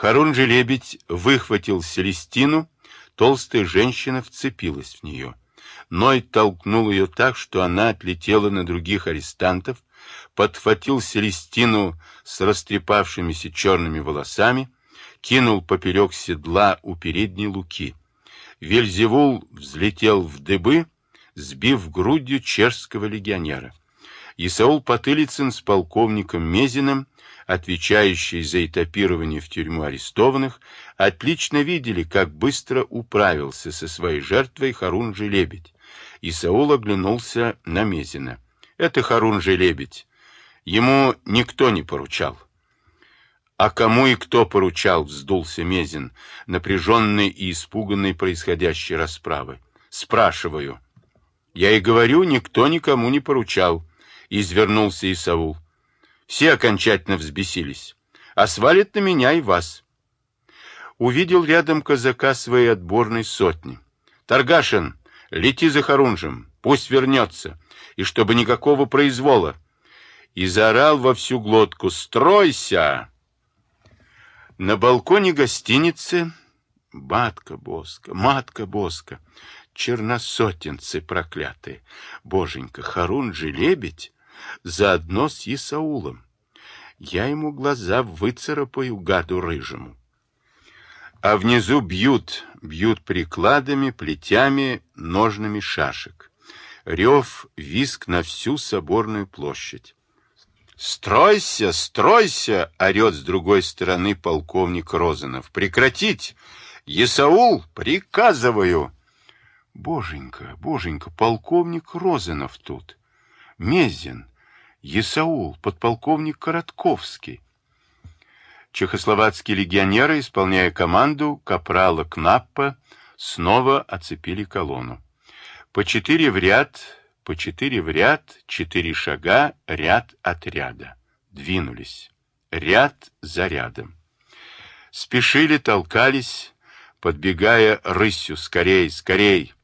Харун-же-лебедь выхватил Селестину, толстая женщина вцепилась в нее. Ной толкнул ее так, что она отлетела на других арестантов, подхватил Селестину с растрепавшимися черными волосами, кинул поперек седла у передней луки. Вельзевул взлетел в дыбы, сбив грудью чешского легионера. Исаул Потылицын с полковником Мезиным, отвечающий за этапирование в тюрьму арестованных, отлично видели, как быстро управился со своей жертвой Харун-же-лебедь. Исаул оглянулся на Мезина. «Это Харун-же-лебедь. Ему никто не поручал». «А кому и кто поручал?» — вздулся Мезин, напряженный и испуганный происходящей расправы. «Спрашиваю». «Я и говорю, никто никому не поручал», — извернулся Исаул. «Все окончательно взбесились, а свалит на меня и вас». Увидел рядом казака своей отборной сотни. «Таргашин, лети за Харунжем, пусть вернется, и чтобы никакого произвола». И заорал во всю глотку «Стройся!» На балконе гостиницы матка Боска, матка Боска, черносотенцы проклятые, боженька, Харунжи лебедь, заодно с Исаулом. Я ему глаза выцарапаю, гаду рыжему. А внизу бьют, бьют прикладами, плетями, ножными шашек. Рев, виск на всю соборную площадь. «Стройся, стройся!» — орет с другой стороны полковник Розанов. «Прекратить! Есаул, приказываю!» «Боженька, боженька, полковник Розанов тут! Мезин, Есаул, подполковник Коротковский!» Чехословацкие легионеры, исполняя команду капрала Кнаппа, снова оцепили колонну. По четыре в ряд по четыре в ряд, четыре шага, ряд от ряда. Двинулись. Ряд за рядом. Спешили, толкались, подбегая рысью. Скорей, скорей!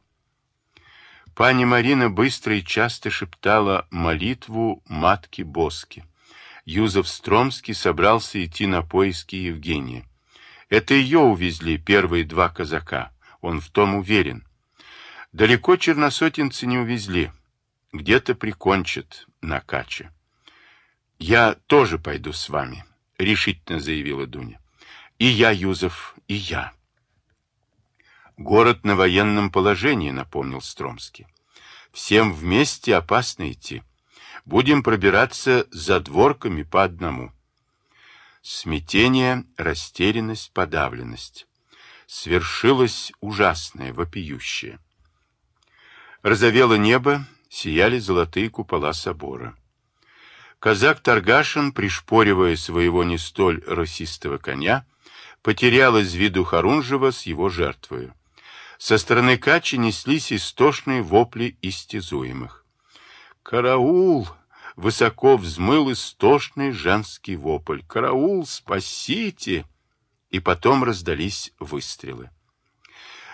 Пани Марина быстро и часто шептала молитву матки Боски. Юзов Стромский собрался идти на поиски Евгения. Это ее увезли первые два казака. Он в том уверен. Далеко черносотенцы не увезли где-то прикончат на каче. «Я тоже пойду с вами», — решительно заявила Дуня. «И я, Юзов, и я». «Город на военном положении», — напомнил Стромский. «Всем вместе опасно идти. Будем пробираться за дворками по одному». Смятение, растерянность, подавленность. Свершилось ужасное, вопиющее. Разовело небо, сияли золотые купола собора. Казак Таргашин, пришпоривая своего не столь росистого коня, потерял из виду Харунжева с его жертвою. Со стороны Качи неслись истошные вопли истязуемых. «Караул!» — высоко взмыл истошный женский вопль. «Караул! Спасите!» И потом раздались выстрелы.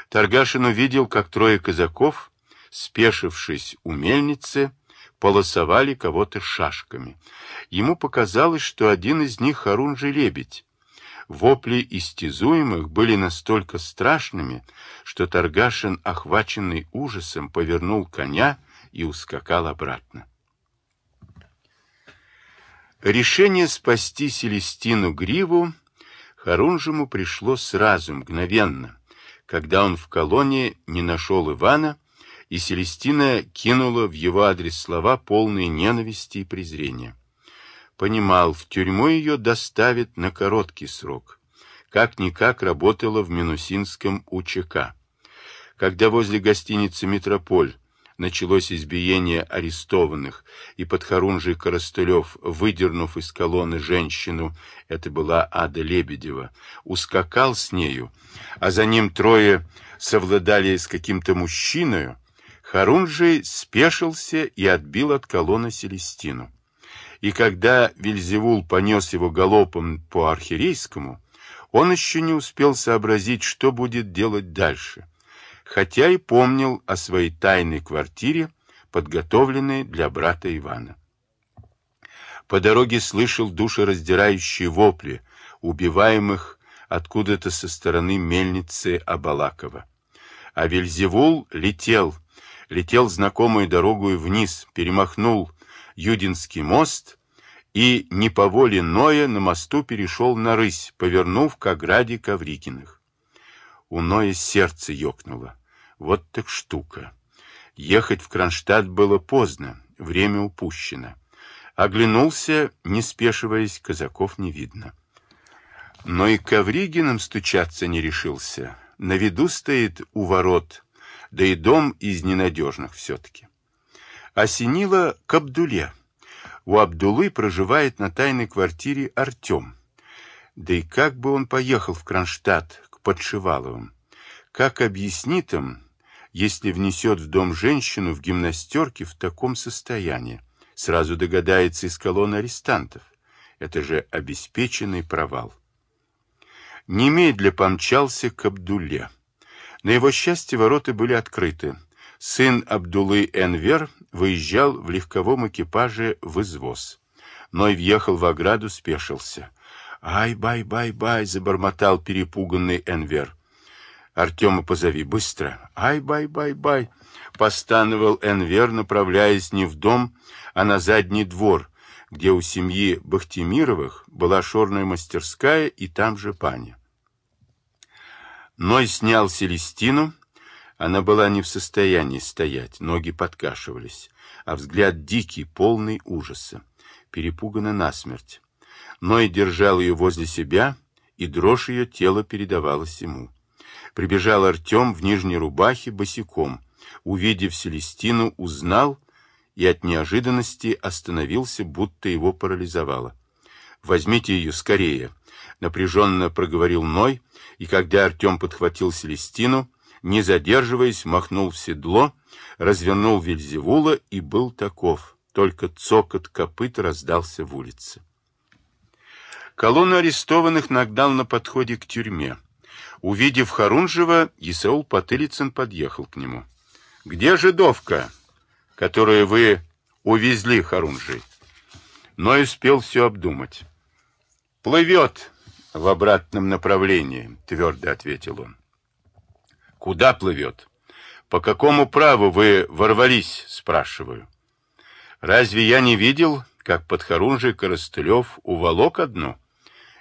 Таргашин увидел, как трое казаков — спешившись у мельницы, полосовали кого-то шашками. Ему показалось, что один из них Харун лебедь. Вопли истязуемых были настолько страшными, что Таргашин, охваченный ужасом, повернул коня и ускакал обратно. Решение спасти Селестину Гриву Харунжему пришло сразу, мгновенно, когда он в колонии не нашел Ивана и Селестина кинула в его адрес слова, полные ненависти и презрения. Понимал, в тюрьму ее доставят на короткий срок. Как-никак работала в Минусинском УЧК. Когда возле гостиницы «Метрополь» началось избиение арестованных, и подхорунжий Коростылев, выдернув из колонны женщину, это была Ада Лебедева, ускакал с нею, а за ним трое совладали с каким-то мужчиной, Харунжий спешился и отбил от колонны Селестину. И когда Вильзевул понес его галопом по архирейскому, он еще не успел сообразить, что будет делать дальше, хотя и помнил о своей тайной квартире, подготовленной для брата Ивана. По дороге слышал душераздирающие вопли убиваемых откуда-то со стороны мельницы Абалакова. А Вельзевул летел, летел знакомую дорогу вниз, перемахнул Юдинский мост и не по воле Ноя на мосту перешел на рысь, повернув к ограде Коврикиных. У Ноя сердце ёкнуло. Вот так штука. Ехать в Кронштадт было поздно, время упущено. Оглянулся, не спешиваясь, казаков не видно. Но и к Ковригиным стучаться не решился. На виду стоит у ворот, да и дом из ненадежных все-таки. Осенило к Абдуле. У Абдулы проживает на тайной квартире Артем. Да и как бы он поехал в Кронштадт к Подшиваловым? Как объяснит им, если внесет в дом женщину в гимнастерке в таком состоянии. Сразу догадается из колонны арестантов. Это же обеспеченный провал. Немедля помчался к Абдулле. На его счастье ворота были открыты. Сын Абдулы Энвер выезжал в легковом экипаже в извоз. Ной въехал в ограду, спешился. «Ай-бай-бай-бай!» — забормотал перепуганный Энвер. Артема позови быстро. Ай-бай-бай-бай. Постановал Энвер, направляясь не в дом, а на задний двор, где у семьи Бахтимировых была шорная мастерская и там же паня. Ной снял Селестину. Она была не в состоянии стоять, ноги подкашивались, а взгляд дикий, полный ужаса, перепугана насмерть. Ной держал ее возле себя, и дрожь ее тела передавалась ему. Прибежал Артем в нижней рубахе босиком. Увидев Селестину, узнал и от неожиданности остановился, будто его парализовало. «Возьмите ее скорее», — напряженно проговорил Ной, и когда Артем подхватил Селестину, не задерживаясь, махнул в седло, развернул Вельзевула и был таков, только цокот копыт раздался в улице. Колонну арестованных нагнал на подходе к тюрьме. Увидев Харунжева, Исаул Потылицын подъехал к нему. — Где жидовка, которую вы увезли, Харунжий? Но успел все обдумать. — Плывет в обратном направлении, — твердо ответил он. — Куда плывет? По какому праву вы ворвались, спрашиваю. Разве я не видел, как под Харунжий Коростылев уволок одну?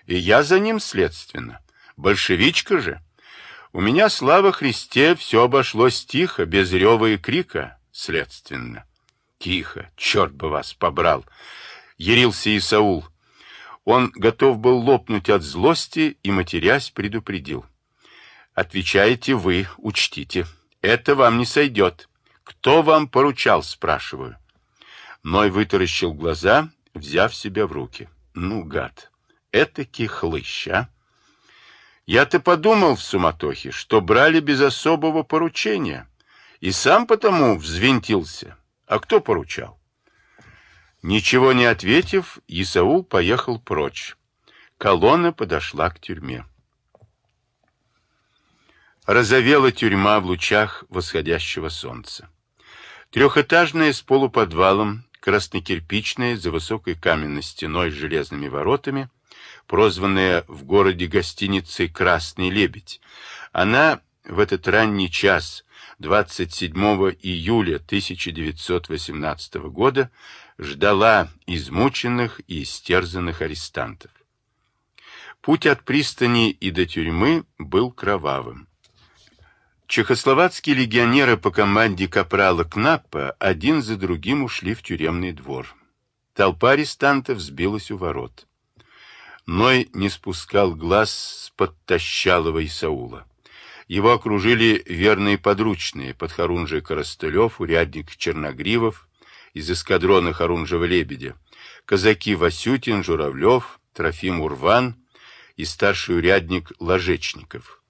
И я за ним следственно. Большевичка же. У меня, слава Христе, все обошлось тихо, без рева и крика, следственно. Тихо, черт бы вас побрал, ярился Исаул. Он готов был лопнуть от злости и, матерясь, предупредил. Отвечаете вы, учтите. Это вам не сойдет. Кто вам поручал, спрашиваю. Ной вытаращил глаза, взяв себя в руки. Ну, гад, это хлыщ, а? Я-то подумал в суматохе, что брали без особого поручения, и сам потому взвинтился. А кто поручал? Ничего не ответив, Исаул поехал прочь. Колонна подошла к тюрьме. Разовела тюрьма в лучах восходящего солнца. Трехэтажная с полуподвалом, краснокирпичная, за высокой каменной стеной с железными воротами — прозванная в городе гостиницей «Красный лебедь». Она в этот ранний час 27 июля 1918 года ждала измученных и истерзанных арестантов. Путь от пристани и до тюрьмы был кровавым. Чехословацкие легионеры по команде капрала Кнаппа один за другим ушли в тюремный двор. Толпа арестантов сбилась у ворот. Ной не спускал глаз с подтащалого Исаула. Его окружили верные подручные, подхорунжий Коростылев, урядник Черногривов, из эскадрона Харунжева-Лебедя, казаки Васютин, Журавлев, Трофим Урван и старший урядник Ложечников.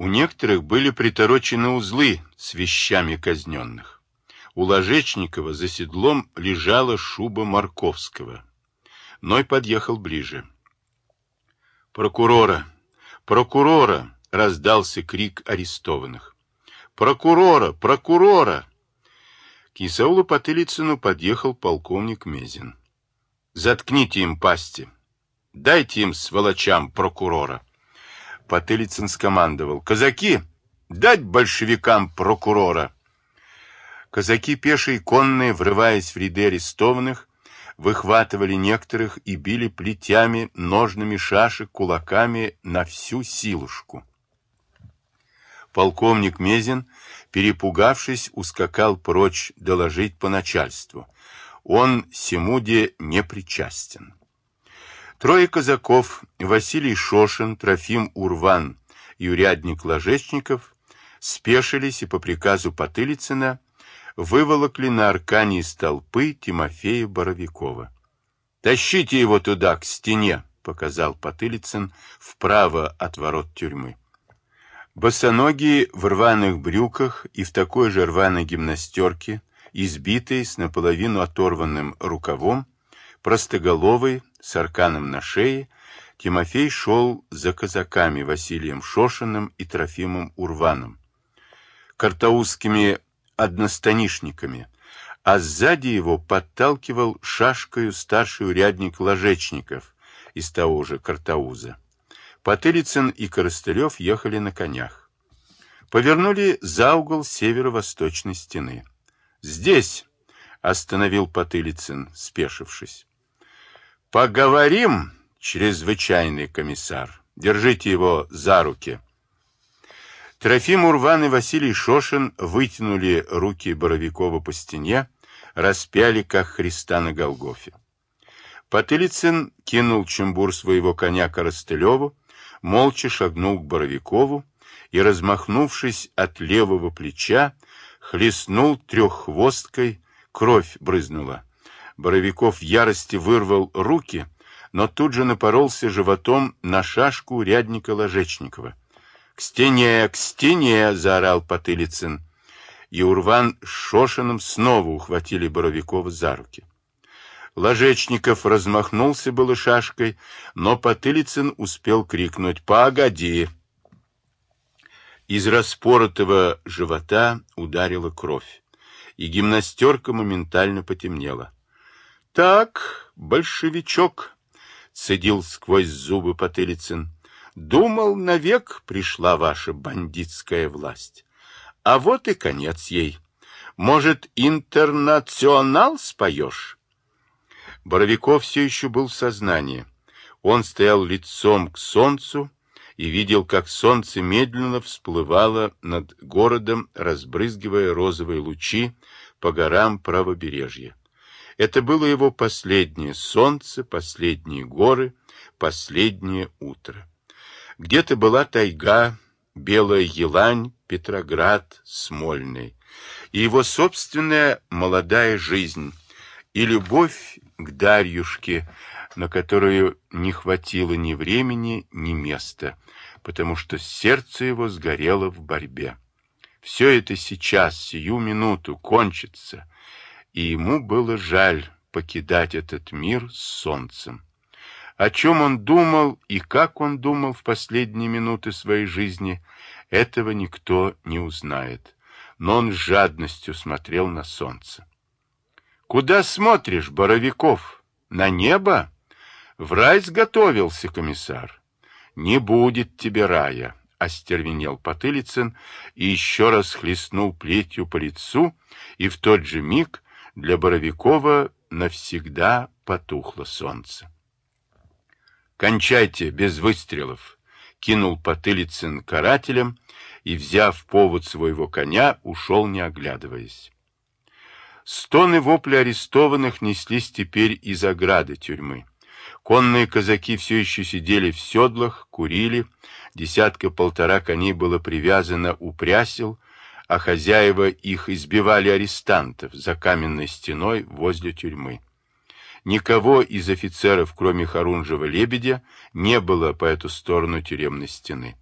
У некоторых были приторочены узлы с вещами казненных. У Ложечникова за седлом лежала шуба Марковского. Ной подъехал ближе. «Прокурора! Прокурора!» — раздался крик арестованных. «Прокурора! Прокурора!» К Исаулу Потылицыну подъехал полковник Мезин. «Заткните им пасти! Дайте им, сволочам, прокурора!» Потылицын скомандовал. «Казаки, дать большевикам прокурора!» Казаки пешие и конные, врываясь в ряды арестованных, выхватывали некоторых и били плетями, ножными шашек, кулаками на всю силушку. Полковник Мезин, перепугавшись, ускакал прочь доложить по начальству. Он Семуде не причастен. Трое казаков, Василий Шошин, Трофим Урван и урядник Ложечников, спешились и по приказу Потылицына выволокли на аркане из толпы Тимофея Боровикова. «Тащите его туда, к стене!» — показал Потылицын вправо от ворот тюрьмы. Босоногие в рваных брюках и в такой же рваной гимнастерке, избитые с наполовину оторванным рукавом, простоголовый, с арканом на шее, Тимофей шел за казаками Василием Шошиным и Трофимом Урваном, картаузскими одностанишниками, а сзади его подталкивал шашкою старший урядник Ложечников из того же Картауза. Потылицын и Коростылев ехали на конях. Повернули за угол северо-восточной стены. «Здесь!» — остановил Потылицын, спешившись. «Поговорим, чрезвычайный комиссар. Держите его за руки». Трофим Урван и Василий Шошин вытянули руки Боровикова по стене, распяли, как Христа на Голгофе. Потылицын кинул чембур своего коня Коростылеву, молча шагнул к Боровикову и, размахнувшись от левого плеча, хлестнул треххвосткой, кровь брызнула. Боровиков в ярости вырвал руки, но тут же напоролся животом на шашку урядника Ложечникова. «К стене, к стене!» — заорал Потылицын. И Урван с Шошиным снова ухватили Боровикова за руки. Ложечников размахнулся было шашкой, но Потылицын успел крикнуть «Погоди!». Из распоротого живота ударила кровь, и гимнастерка моментально потемнела. Так, большевичок, цедил сквозь зубы Потылицын, думал, навек пришла ваша бандитская власть. А вот и конец ей. Может, интернационал споешь? Боровиков все еще был в сознании. Он стоял лицом к солнцу и видел, как солнце медленно всплывало над городом, разбрызгивая розовые лучи по горам правобережья. Это было его последнее солнце, последние горы, последнее утро. Где-то была тайга, белая елань, Петроград, Смольный, и его собственная молодая жизнь, и любовь к Дарьюшке, на которую не хватило ни времени, ни места, потому что сердце его сгорело в борьбе. Все это сейчас, сию минуту, кончится, и ему было жаль покидать этот мир с солнцем. О чем он думал и как он думал в последние минуты своей жизни, этого никто не узнает. Но он с жадностью смотрел на солнце. «Куда смотришь, Боровиков? На небо?» «В рай сготовился комиссар». «Не будет тебе рая», — остервенел Потылицын и еще раз хлестнул плетью по лицу, и в тот же миг для Боровикова навсегда потухло солнце. «Кончайте без выстрелов!» — кинул Потылицын карателем и, взяв повод своего коня, ушел, не оглядываясь. Стоны вопли арестованных неслись теперь из ограды тюрьмы. Конные казаки все еще сидели в седлах, курили, десятка-полтора коней было привязано у прясел, а хозяева их избивали арестантов за каменной стеной возле тюрьмы. Никого из офицеров, кроме Харунжева-Лебедя, не было по эту сторону тюремной стены.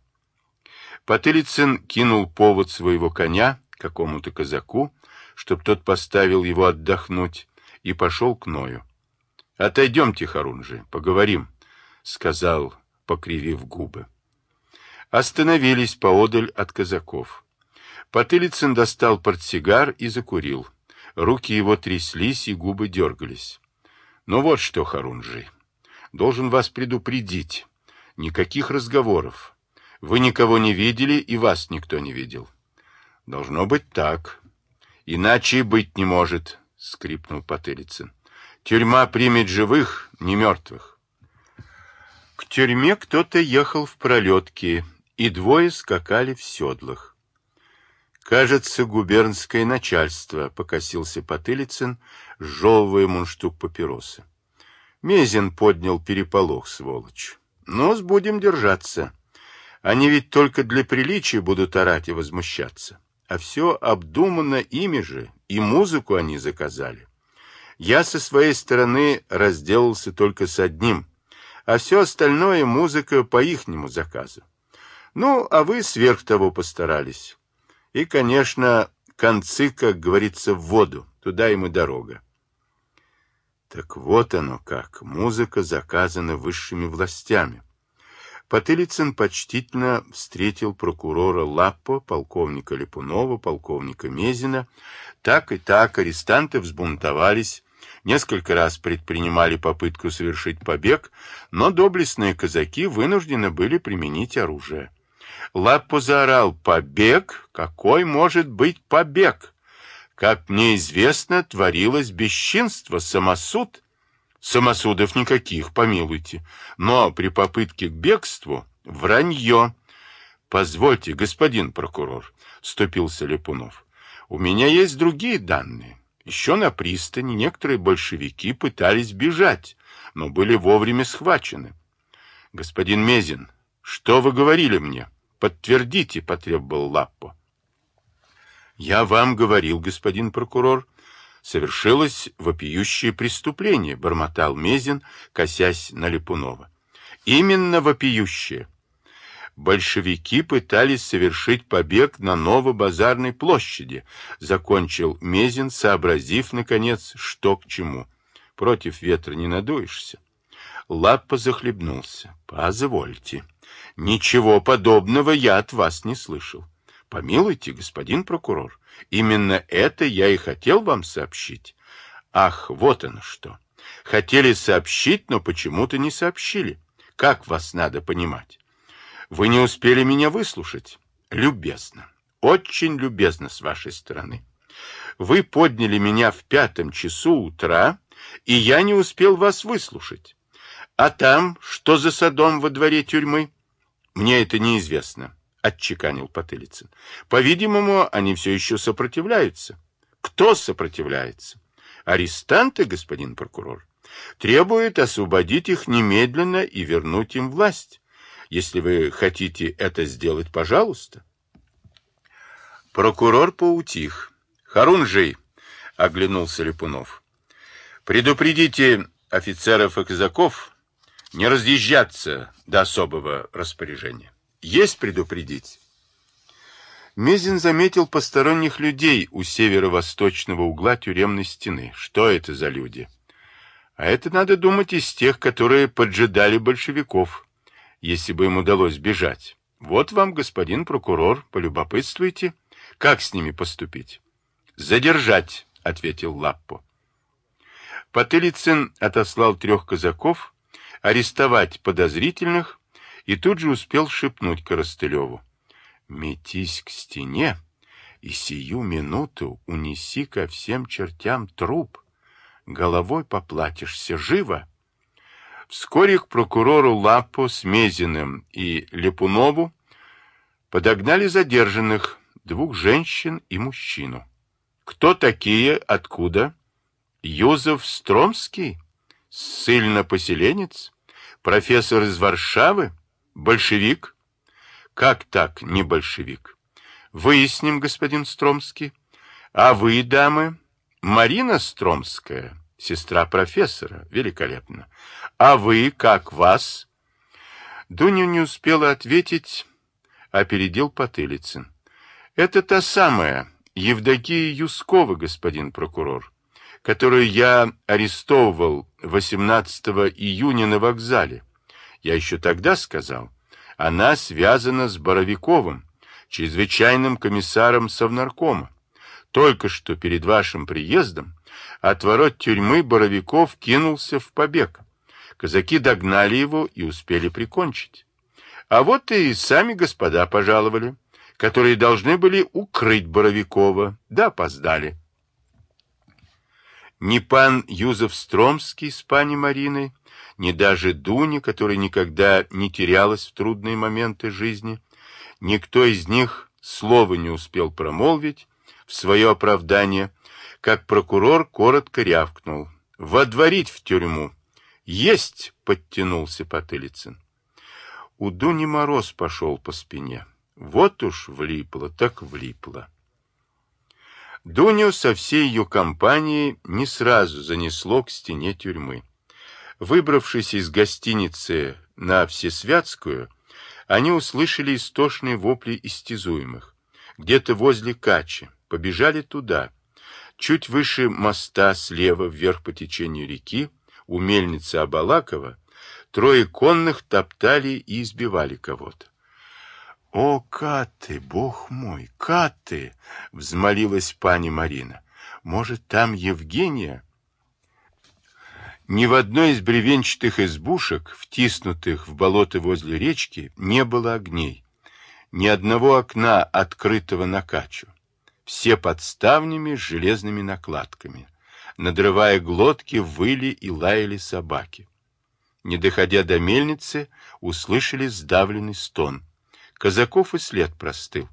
Потылицын кинул повод своего коня какому-то казаку, чтоб тот поставил его отдохнуть, и пошел к Ною. — Отойдемте, Харунжи, поговорим, — сказал, покривив губы. Остановились поодаль от казаков. Потылицын достал портсигар и закурил. Руки его тряслись и губы дергались. Ну вот что, Харунжи, должен вас предупредить. Никаких разговоров. Вы никого не видели, и вас никто не видел. Должно быть так. Иначе быть не может, скрипнул Потылицын. Тюрьма примет живых, не мертвых. К тюрьме кто-то ехал в пролетке, и двое скакали в седлах. Кажется, губернское начальство, покосился Потылицын, сжевывая мундштук папиросы. Мезин поднял переполох, сволочь. Нос будем держаться. Они ведь только для приличия будут орать и возмущаться. А все обдумано ими же, и музыку они заказали. Я со своей стороны разделался только с одним, а все остальное музыка по ихнему заказу. Ну, а вы сверх того постарались. И, конечно, концы, как говорится, в воду, туда и дорога. Так вот оно как, музыка заказана высшими властями. Потылицын почтительно встретил прокурора Лаппо, полковника Липунова, полковника Мезина. Так и так арестанты взбунтовались, несколько раз предпринимали попытку совершить побег, но доблестные казаки вынуждены были применить оружие. Лаппо заорал «Побег? Какой может быть побег?» Как мне известно, творилось бесчинство, самосуд. Самосудов никаких, помилуйте. Но при попытке к бегству вранье. Позвольте, господин прокурор, вступился Лепунов. У меня есть другие данные. Еще на пристани некоторые большевики пытались бежать, но были вовремя схвачены. Господин Мезин, что вы говорили мне? Подтвердите, потребовал Лаппо. Я вам говорил, господин прокурор, совершилось вопиющее преступление, бормотал Мезин, косясь на Липунова. Именно вопиющее. Большевики пытались совершить побег на Новобазарной площади, закончил Мезин, сообразив, наконец, что к чему. Против ветра не надуешься. Лаппа захлебнулся. Позвольте. Ничего подобного я от вас не слышал. Помилуйте, господин прокурор, именно это я и хотел вам сообщить. Ах, вот оно что. Хотели сообщить, но почему-то не сообщили. Как вас надо понимать? Вы не успели меня выслушать? Любезно. Очень любезно с вашей стороны. Вы подняли меня в пятом часу утра, и я не успел вас выслушать. А там, что за садом во дворе тюрьмы? Мне это неизвестно отчеканил Потылицын. По-видимому, они все еще сопротивляются. Кто сопротивляется? Арестанты, господин прокурор, требуют освободить их немедленно и вернуть им власть. Если вы хотите это сделать, пожалуйста. Прокурор поутих. Харунжий, оглянулся Липунов. Предупредите офицеров и казаков не разъезжаться до особого распоряжения. Есть предупредить? Мезин заметил посторонних людей у северо-восточного угла тюремной стены. Что это за люди? А это, надо думать, из тех, которые поджидали большевиков, если бы им удалось бежать. Вот вам, господин прокурор, полюбопытствуйте, как с ними поступить. Задержать, ответил Лаппо. Потылицын отослал трех казаков арестовать подозрительных и тут же успел шепнуть Коростылеву. «Метись к стене и сию минуту унеси ко всем чертям труп. Головой поплатишься живо». Вскоре к прокурору Лапо с Мезиным и Лепунову подогнали задержанных, двух женщин и мужчину. Кто такие, откуда? Юзеф Стромский? Ссыльно-поселенец? Профессор из Варшавы? Большевик? Как так, не большевик? Выясним, господин Стромский. А вы, дамы? Марина Стромская, сестра профессора. Великолепно. А вы, как вас? Дуня не успела ответить, опередил Потылицын. Это та самая Евдокия Юскова, господин прокурор, которую я арестовывал 18 июня на вокзале. Я еще тогда сказал, она связана с Боровиковым, чрезвычайным комиссаром Совнаркома. Только что перед вашим приездом от ворот тюрьмы Боровиков кинулся в побег. Казаки догнали его и успели прикончить. А вот и сами господа пожаловали, которые должны были укрыть Боровикова, да опоздали. Ни пан Юзов Стромский с пани Мариной, ни даже Дуня, которая никогда не терялась в трудные моменты жизни, никто из них слова не успел промолвить в свое оправдание, как прокурор коротко рявкнул. «Водворить в тюрьму!» «Есть!» — подтянулся Потылицын. У Дуни мороз пошел по спине. Вот уж влипло, так влипло. Дуню со всей ее компанией не сразу занесло к стене тюрьмы. Выбравшись из гостиницы на Всесвятскую, они услышали истошные вопли истязуемых. Где-то возле Качи. Побежали туда. Чуть выше моста, слева, вверх по течению реки, у мельницы Абалакова, трое конных топтали и избивали кого-то. «О, Каты, бог мой, Каты!» — взмолилась пани Марина. «Может, там Евгения?» Ни в одной из бревенчатых избушек, втиснутых в болото возле речки, не было огней. Ни одного окна, открытого на качу. Все под ставнями с железными накладками. Надрывая глотки, выли и лаяли собаки. Не доходя до мельницы, услышали сдавленный стон. Казаков и след простыл.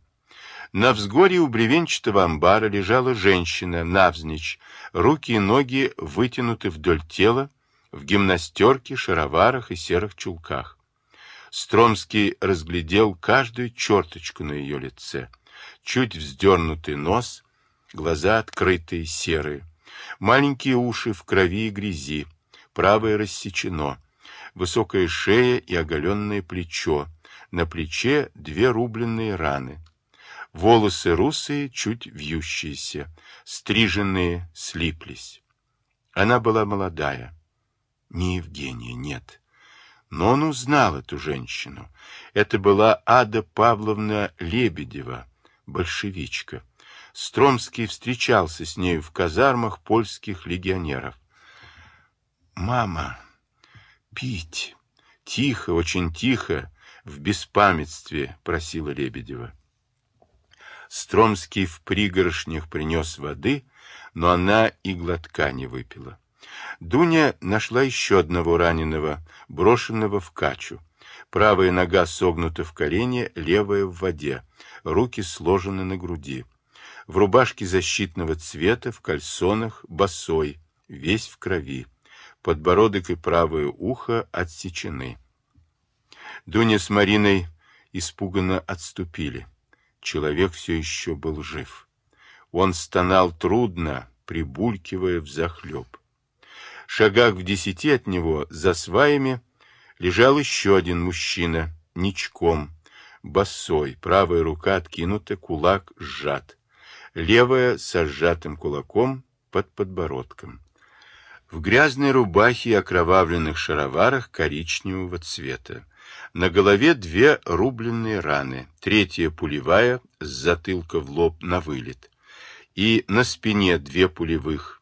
На взгоре у бревенчатого амбара лежала женщина, навзничь, руки и ноги вытянуты вдоль тела, в гимнастерке, шароварах и серых чулках. Стромский разглядел каждую черточку на ее лице. Чуть вздернутый нос, глаза открытые, серые, маленькие уши в крови и грязи, правое рассечено, высокая шея и оголенное плечо, на плече две рубленные раны. Волосы русые, чуть вьющиеся, стриженные, слиплись. Она была молодая. Не Евгения, нет. Но он узнал эту женщину. Это была Ада Павловна Лебедева, большевичка. Стромский встречался с нею в казармах польских легионеров. «Мама, пить!» Тихо, очень тихо, в беспамятстве, просила Лебедева. Стромский в пригоршнях принес воды, но она и глотка не выпила. Дуня нашла еще одного раненого, брошенного в качу. Правая нога согнута в колене, левая в воде, руки сложены на груди. В рубашке защитного цвета, в кальсонах, босой, весь в крови. Подбородок и правое ухо отсечены. Дуня с Мариной испуганно отступили. Человек все еще был жив. Он стонал трудно, прибулькивая взахлеб. Шагах в десяти от него, за сваями, лежал еще один мужчина, ничком, босой, правая рука откинута, кулак сжат, левая со сжатым кулаком под подбородком. В грязной рубахе и окровавленных шароварах коричневого цвета. На голове две рубленные раны, третья пулевая с затылка в лоб на вылет. И на спине две пулевых,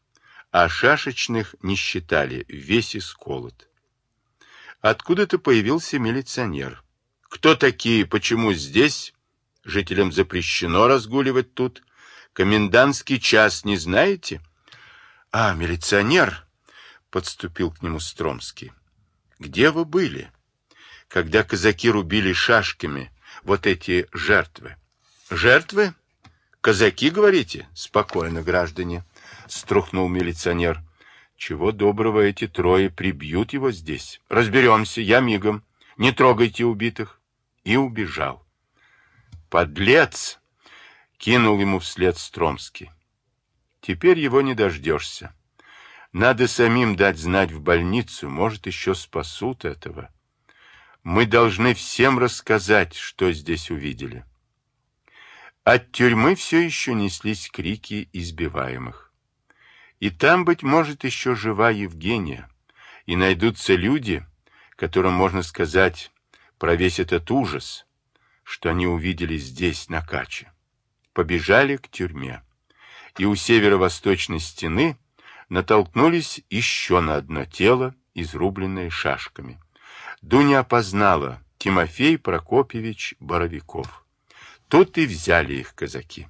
а шашечных не считали, весь исколот. Откуда-то появился милиционер. Кто такие, почему здесь? Жителям запрещено разгуливать тут. Комендантский час не знаете? А, милиционер, подступил к нему Стромский. Где вы были? Когда казаки рубили шашками вот эти жертвы. Жертвы? Казаки, говорите? Спокойно, граждане, струхнул милиционер. Чего доброго эти трое прибьют его здесь. Разберемся, я мигом. Не трогайте убитых. И убежал. Подлец! Кинул ему вслед Стромский. Теперь его не дождешься. Надо самим дать знать в больницу, может, еще спасут этого. Мы должны всем рассказать, что здесь увидели. От тюрьмы все еще неслись крики избиваемых. И там, быть может, еще жива Евгения, и найдутся люди, которым можно сказать про весь этот ужас, что они увидели здесь, на Каче. Побежали к тюрьме. И у северо-восточной стены натолкнулись еще на одно тело, изрубленное шашками. Дуня опознала Тимофей Прокопьевич Боровиков. Тут и взяли их казаки.